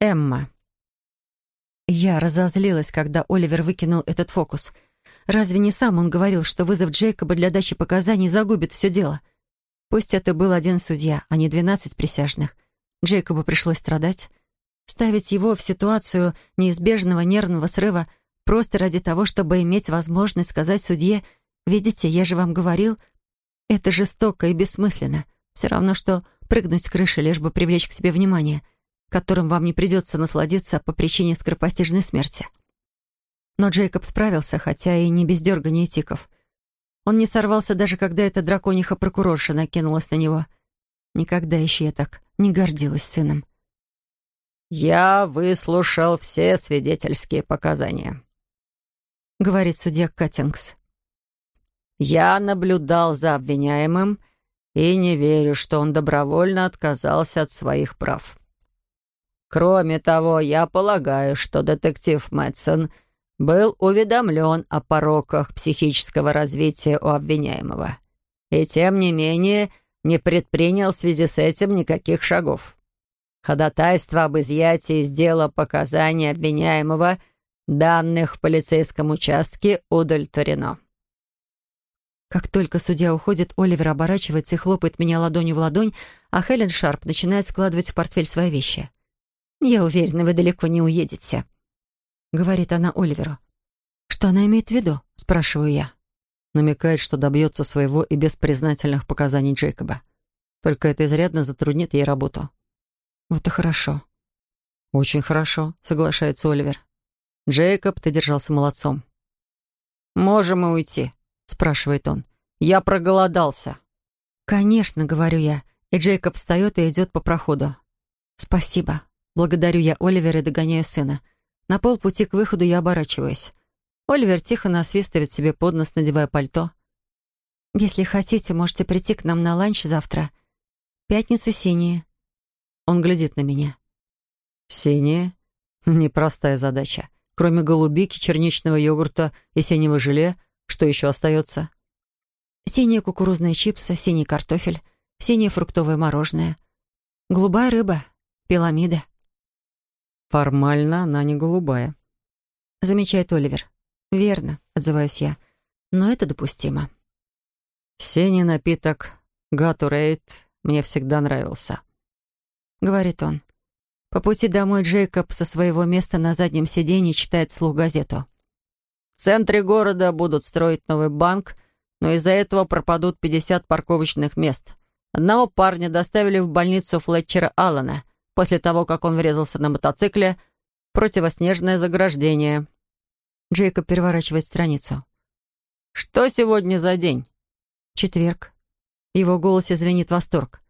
Эмма. Я разозлилась, когда Оливер выкинул этот фокус. Разве не сам он говорил, что вызов Джейкоба для дачи показаний загубит все дело? Пусть это был один судья, а не двенадцать присяжных. Джейкобу пришлось страдать. Ставить его в ситуацию неизбежного нервного срыва просто ради того, чтобы иметь возможность сказать судье «Видите, я же вам говорил», это жестоко и бессмысленно. Все равно, что прыгнуть с крыши, лишь бы привлечь к себе внимание, которым вам не придется насладиться по причине скоропостижной смерти. Но Джейкоб справился, хотя и не без дергания тиков. Он не сорвался даже, когда эта дракониха-прокурорша накинулась на него. Никогда еще я так не гордилась сыном. «Я выслушал все свидетельские показания», — говорит судья Каттингс. «Я наблюдал за обвиняемым и не верю, что он добровольно отказался от своих прав. Кроме того, я полагаю, что детектив Мэтсон был уведомлен о пороках психического развития у обвиняемого и, тем не менее, не предпринял в связи с этим никаких шагов. Ходатайство об изъятии из дела показаний обвиняемого данных в полицейском участке удовлетворено. Как только судья уходит, Оливер оборачивается и хлопает меня ладонью в ладонь, а Хелен Шарп начинает складывать в портфель свои вещи. «Я уверена, вы далеко не уедете», — говорит она Оливеру. «Что она имеет в виду?» — спрашиваю я. Намекает, что добьется своего и без признательных показаний Джейкоба. Только это изрядно затруднит ей работу. «Вот и хорошо». «Очень хорошо», — соглашается Оливер. «Джейкоб, ты держался молодцом». «Можем мы уйти?» — спрашивает он. «Я проголодался». «Конечно», — говорю я, и Джейкоб встает и идет по проходу. «Спасибо». Благодарю я Оливера и догоняю сына. На полпути к выходу я оборачиваюсь. Оливер тихо насвистывает себе под нос, надевая пальто. «Если хотите, можете прийти к нам на ланч завтра. Пятница синяя. Он глядит на меня. «Синие? Непростая задача. Кроме голубики, черничного йогурта и синего желе, что еще остается?» «Синие кукурузные чипсы, синий картофель, синее фруктовое мороженое, голубая рыба, пиламида». «Формально она не голубая», — замечает Оливер. «Верно», — отзываюсь я, — «но это допустимо». «Синий напиток Гатурейт мне всегда нравился». — говорит он. По пути домой Джейкоб со своего места на заднем сиденье читает вслух газету. «В центре города будут строить новый банк, но из-за этого пропадут 50 парковочных мест. Одного парня доставили в больницу Флетчера Аллена после того, как он врезался на мотоцикле. Противоснежное заграждение». Джейкоб переворачивает страницу. «Что сегодня за день?» «Четверг». Его голосе звенит восторг.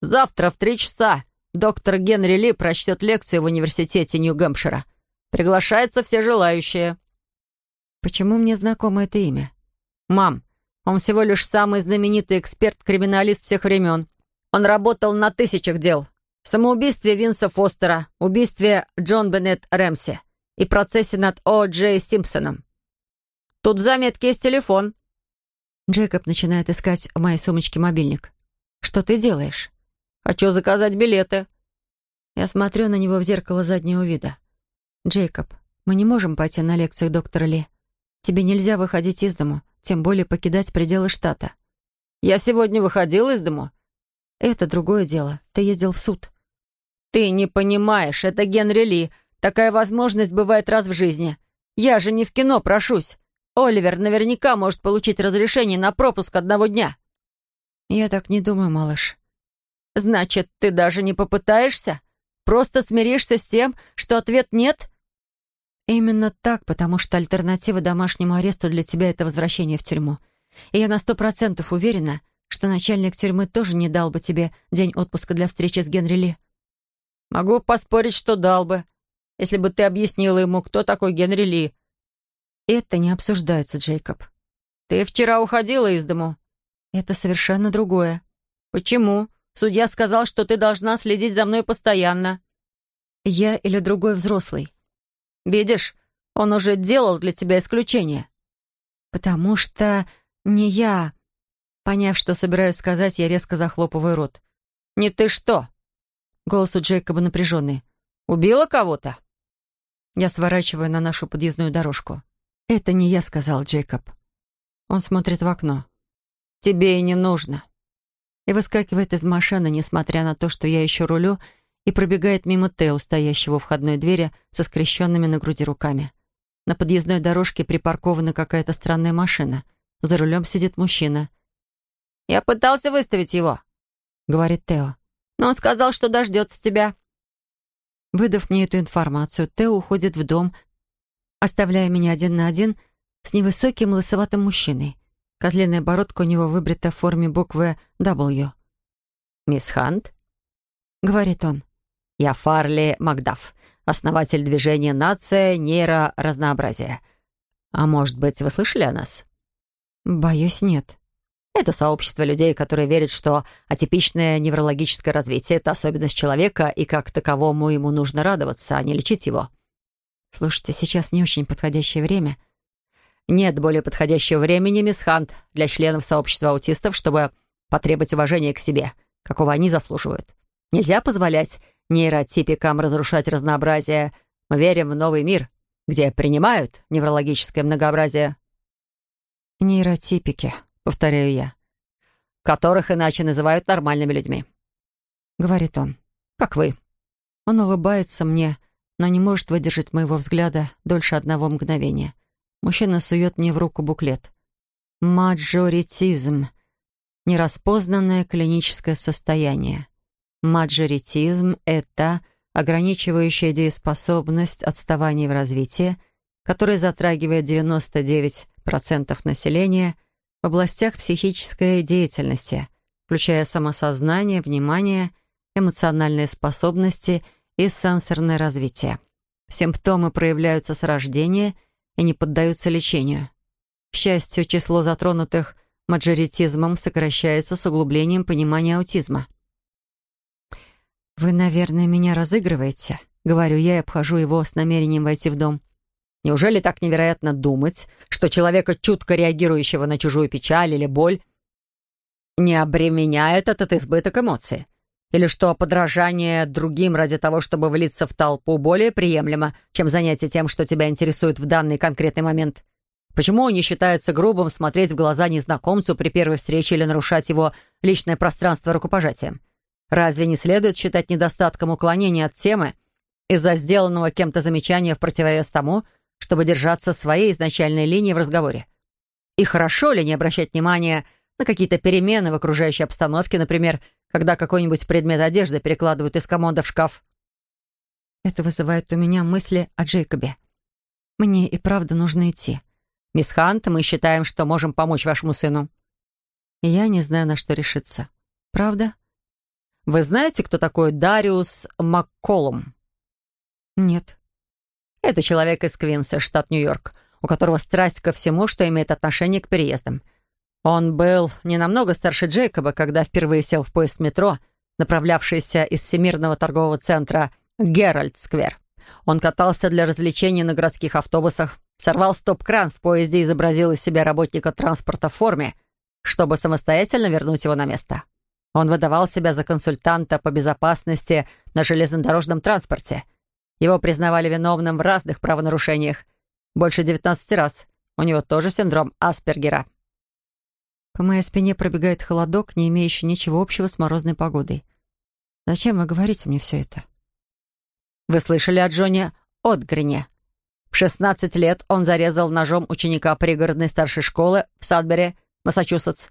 «Завтра в три часа Доктор Генри Ли прочтет лекцию в университете Нью-Гэмпшира. Приглашаются все желающие». «Почему мне знакомо это имя?» «Мам, он всего лишь самый знаменитый эксперт-криминалист всех времен. Он работал на тысячах дел. Самоубийстве Винса Фостера, убийстве Джон Беннет Рэмси и процессе над О. Джей Симпсоном. Тут в заметке есть телефон». Джейкоб начинает искать в моей сумочке мобильник. «Что ты делаешь?» Хочу заказать билеты». Я смотрю на него в зеркало заднего вида. «Джейкоб, мы не можем пойти на лекцию доктора Ли. Тебе нельзя выходить из дому, тем более покидать пределы штата». «Я сегодня выходил из дому». «Это другое дело. Ты ездил в суд». «Ты не понимаешь, это Генри Ли. Такая возможность бывает раз в жизни. Я же не в кино прошусь. Оливер наверняка может получить разрешение на пропуск одного дня». «Я так не думаю, малыш. Значит, ты даже не попытаешься? Просто смиришься с тем, что ответ нет? Именно так, потому что альтернатива домашнему аресту для тебя — это возвращение в тюрьму. И я на сто процентов уверена, что начальник тюрьмы тоже не дал бы тебе день отпуска для встречи с Генри Ли. Могу поспорить, что дал бы, если бы ты объяснила ему, кто такой Генри Ли. Это не обсуждается, Джейкоб. Ты вчера уходила из дому. Это совершенно другое. Почему? Судья сказал, что ты должна следить за мной постоянно». «Я или другой взрослый?» «Видишь, он уже делал для тебя исключение». «Потому что не я...» Поняв, что собираюсь сказать, я резко захлопываю рот. «Не ты что?» Голос у Джейкоба напряженный. Убила кого-то?» Я сворачиваю на нашу подъездную дорожку. «Это не я», — сказал Джейкоб. Он смотрит в окно. «Тебе и не нужно». И выскакивает из машины, несмотря на то, что я еще рулю, и пробегает мимо Тео, стоящего у входной двери со скрещенными на груди руками. На подъездной дорожке припаркована какая-то странная машина. За рулем сидит мужчина. «Я пытался выставить его», — говорит Тео. «Но он сказал, что дождется тебя». Выдав мне эту информацию, Тео уходит в дом, оставляя меня один на один с невысоким лысоватым мужчиной. Козленная бородка у него выбрита в форме буквы W. «Мисс Хант?» — говорит он. «Я Фарли Макдаф, основатель движения «Нация нейроразнообразия». А может быть, вы слышали о нас?» «Боюсь, нет». Это сообщество людей, которые верят, что атипичное неврологическое развитие — это особенность человека, и как таковому ему нужно радоваться, а не лечить его. Слушайте, сейчас не очень подходящее время. Нет более подходящего времени, мисс Хант, для членов сообщества аутистов, чтобы потребовать уважения к себе, какого они заслуживают. Нельзя позволять нейротипикам разрушать разнообразие. Мы верим в новый мир, где принимают неврологическое многообразие. Нейротипики, повторяю я. Которых иначе называют нормальными людьми. Говорит он. Как вы. Он улыбается мне, но не может выдержать моего взгляда дольше одного мгновения. Мужчина сует мне в руку буклет. «Маджоритизм. Нераспознанное клиническое состояние». Маджоритизм — это ограничивающая дееспособность отставания в развитии, которая затрагивает 99% населения в областях психической деятельности, включая самосознание, внимание, эмоциональные способности — и сенсорное развитие. Симптомы проявляются с рождения и не поддаются лечению. К счастью, число затронутых маджоритизмом сокращается с углублением понимания аутизма. «Вы, наверное, меня разыгрываете?» — говорю я и обхожу его с намерением войти в дом. «Неужели так невероятно думать, что человека, чутко реагирующего на чужую печаль или боль, не обременяет этот избыток эмоций? Или что подражание другим ради того, чтобы влиться в толпу, более приемлемо, чем занятие тем, что тебя интересует в данный конкретный момент? Почему не считается грубым смотреть в глаза незнакомцу при первой встрече или нарушать его личное пространство рукопожатием? Разве не следует считать недостатком уклонения от темы из-за сделанного кем-то замечания в противовес тому, чтобы держаться своей изначальной линии в разговоре? И хорошо ли не обращать внимания на какие-то перемены в окружающей обстановке, например, когда какой-нибудь предмет одежды перекладывают из комода в шкаф. Это вызывает у меня мысли о Джейкобе. Мне и правда нужно идти. «Мисс Хант, мы считаем, что можем помочь вашему сыну». И я не знаю, на что решиться. Правда? Вы знаете, кто такой Дариус Макколум? Нет. Это человек из Квинса, штат Нью-Йорк, у которого страсть ко всему, что имеет отношение к переездам. Он был не намного старше Джейкоба, когда впервые сел в поезд метро, направлявшийся из Всемирного торгового центра Геральд-сквер. Он катался для развлечений на городских автобусах, сорвал стоп-кран в поезде и изобразил из себя работника транспорта в форме, чтобы самостоятельно вернуть его на место. Он выдавал себя за консультанта по безопасности на железнодорожном транспорте. Его признавали виновным в разных правонарушениях. Больше 19 раз. У него тоже синдром Аспергера. По моей спине пробегает холодок, не имеющий ничего общего с морозной погодой. Зачем вы говорите мне все это? Вы слышали о Джоне Отгрене? В 16 лет он зарезал ножом ученика пригородной старшей школы в Садбери, Массачусетс.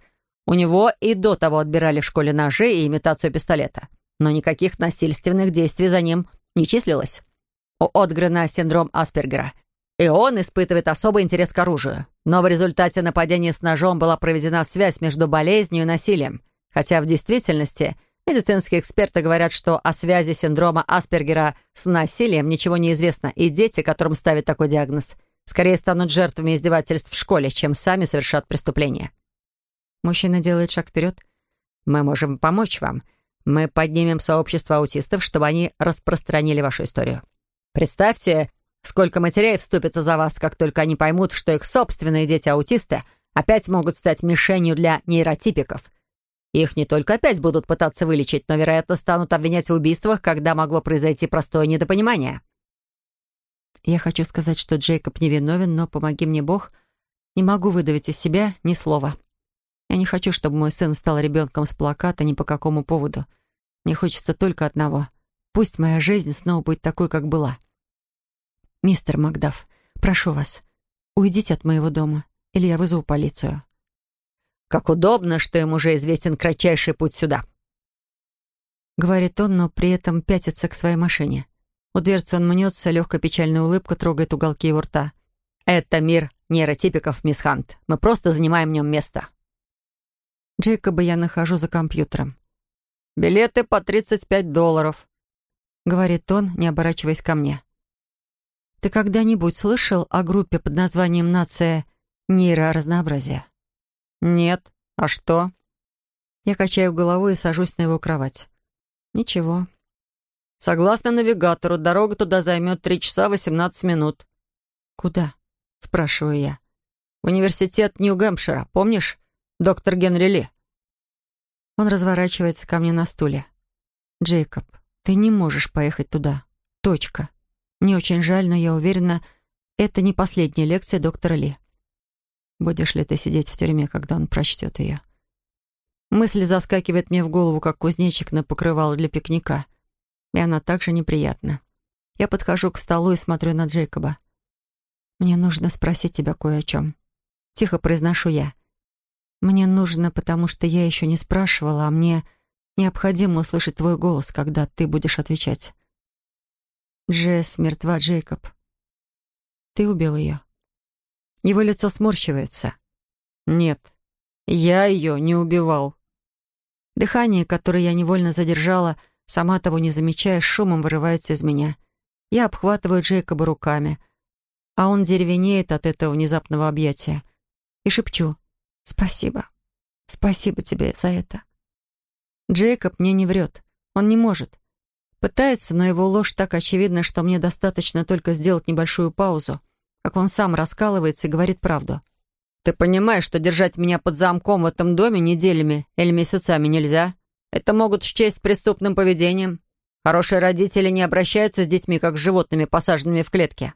У него и до того отбирали в школе ножи и имитацию пистолета. Но никаких насильственных действий за ним не числилось. У Отгрена синдром Аспергера — и он испытывает особый интерес к оружию. Но в результате нападения с ножом была проведена связь между болезнью и насилием. Хотя в действительности медицинские эксперты говорят, что о связи синдрома Аспергера с насилием ничего не известно, и дети, которым ставят такой диагноз, скорее станут жертвами издевательств в школе, чем сами совершат преступление. Мужчина делает шаг вперед. «Мы можем помочь вам. Мы поднимем сообщество аутистов, чтобы они распространили вашу историю. Представьте, Сколько матерей вступятся за вас, как только они поймут, что их собственные дети-аутисты опять могут стать мишенью для нейротипиков. Их не только опять будут пытаться вылечить, но, вероятно, станут обвинять в убийствах, когда могло произойти простое недопонимание. Я хочу сказать, что Джейкоб невиновен, но, помоги мне Бог, не могу выдавить из себя ни слова. Я не хочу, чтобы мой сын стал ребенком с плаката ни по какому поводу. Мне хочется только одного. Пусть моя жизнь снова будет такой, как была. Мистер Макдаф, прошу вас, уйдите от моего дома, или я вызову полицию. Как удобно, что им уже известен кратчайший путь сюда. Говорит он, но при этом пятится к своей машине. У дверцы он мнется, легкая печальная улыбка трогает уголки его рта. «Это мир нейротипиков, мисс Хант. Мы просто занимаем в нем место». Джейкоба я нахожу за компьютером. «Билеты по 35 долларов», — говорит он, не оборачиваясь ко мне. «Ты когда-нибудь слышал о группе под названием «Нация нейроразнообразия»?» «Нет. А что?» Я качаю головой и сажусь на его кровать. «Ничего». «Согласно навигатору, дорога туда займет три часа восемнадцать минут». «Куда?» — спрашиваю я. «В университет Нью-Гэмпшира, помнишь? Доктор Генри Ли». Он разворачивается ко мне на стуле. «Джейкоб, ты не можешь поехать туда. Точка. Мне очень жаль, но я уверена, это не последняя лекция доктора Ли. Будешь ли ты сидеть в тюрьме, когда он прочтет ее? Мысль заскакивает мне в голову, как кузнечик на покрывало для пикника. И она также неприятна. Я подхожу к столу и смотрю на Джейкоба. «Мне нужно спросить тебя кое о чем». Тихо произношу я. «Мне нужно, потому что я еще не спрашивала, а мне необходимо услышать твой голос, когда ты будешь отвечать». «Джесс мертва, Джейкоб. Ты убил ее». Его лицо сморщивается. «Нет, я ее не убивал». Дыхание, которое я невольно задержала, сама того не замечая, шумом вырывается из меня. Я обхватываю Джейкоба руками, а он деревенеет от этого внезапного объятия. И шепчу «Спасибо. Спасибо тебе за это». Джейкоб мне не врет. Он не может. Пытается, но его ложь так очевидна, что мне достаточно только сделать небольшую паузу — как он сам раскалывается и говорит правду. «Ты понимаешь, что держать меня под замком в этом доме неделями или месяцами нельзя? Это могут счесть преступным поведением. Хорошие родители не обращаются с детьми, как с животными, посаженными в клетке».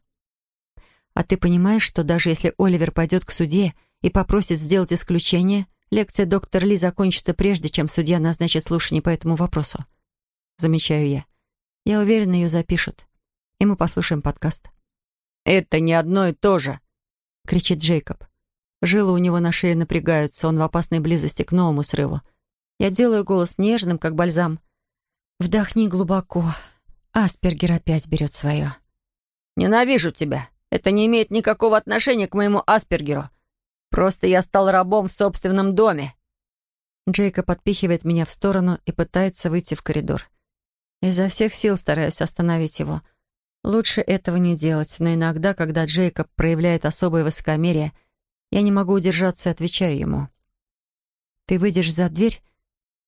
«А ты понимаешь, что даже если Оливер пойдет к суде и попросит сделать исключение, лекция доктора Ли закончится прежде, чем судья назначит слушание по этому вопросу?» Замечаю я. Я уверена, ее запишут. И мы послушаем подкаст. «Это не одно и то же!» — кричит Джейкоб. Жилы у него на шее напрягаются, он в опасной близости к новому срыву. Я делаю голос нежным, как бальзам. «Вдохни глубоко. Аспергер опять берет свое». «Ненавижу тебя. Это не имеет никакого отношения к моему Аспергеру. Просто я стал рабом в собственном доме». Джейкоб подпихивает меня в сторону и пытается выйти в коридор. Изо всех сил стараюсь остановить его — Лучше этого не делать, но иногда, когда Джейкоб проявляет особое высокомерие, я не могу удержаться и отвечаю ему. «Ты выйдешь за дверь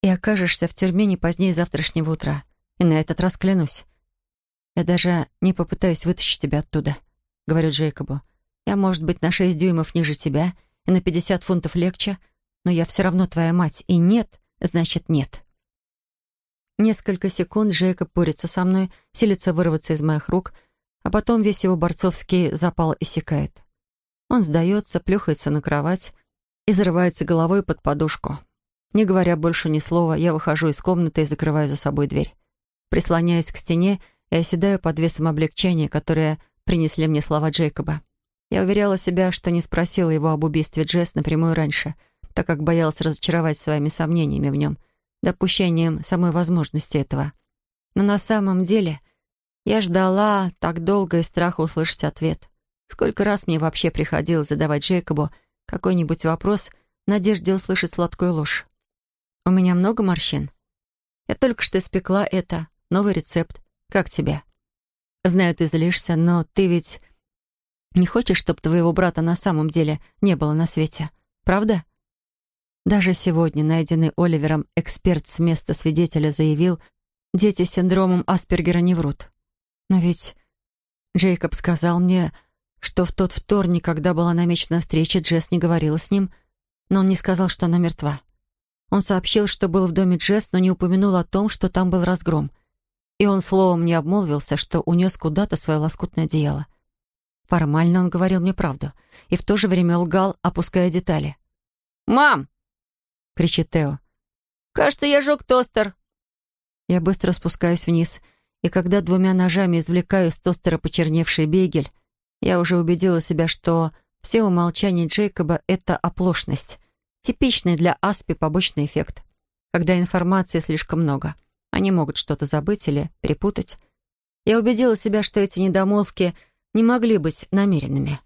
и окажешься в тюрьме не позднее завтрашнего утра. И на этот раз клянусь. Я даже не попытаюсь вытащить тебя оттуда», — говорю Джейкобу. «Я, может быть, на шесть дюймов ниже тебя и на пятьдесят фунтов легче, но я все равно твоя мать, и нет, значит нет». Несколько секунд Джейкоб борется со мной, силится вырваться из моих рук, а потом весь его борцовский запал иссякает. Он сдается, плюхается на кровать и зарывается головой под подушку. Не говоря больше ни слова, я выхожу из комнаты и закрываю за собой дверь. Прислоняюсь к стене и оседаю под весом облегчения, которое принесли мне слова Джейкоба. Я уверяла себя, что не спросила его об убийстве Джесс напрямую раньше, так как боялась разочаровать своими сомнениями в нем — допущением самой возможности этого. Но на самом деле я ждала так долго и страха услышать ответ. Сколько раз мне вообще приходилось задавать Джейкобу какой-нибудь вопрос в надежде услышать сладкую ложь. «У меня много морщин. Я только что испекла это. Новый рецепт. Как тебе?» «Знаю, ты злишься, но ты ведь не хочешь, чтобы твоего брата на самом деле не было на свете, правда?» Даже сегодня найденный Оливером эксперт с места свидетеля заявил, дети с синдромом Аспергера не врут. Но ведь Джейкоб сказал мне, что в тот вторник, когда была намечена встреча, Джесс не говорила с ним, но он не сказал, что она мертва. Он сообщил, что был в доме Джесс, но не упомянул о том, что там был разгром. И он словом не обмолвился, что унес куда-то свое лоскутное одеяло. Формально он говорил мне правду. И в то же время лгал, опуская детали. «Мам!» — кричит Тео. «Кажется, я жег тостер». Я быстро спускаюсь вниз, и когда двумя ножами извлекаю из тостера почерневший бейгель, я уже убедила себя, что все умолчания Джейкоба — это оплошность. Типичный для Аспи побочный эффект. Когда информации слишком много, они могут что-то забыть или перепутать. Я убедила себя, что эти недомолвки не могли быть намеренными.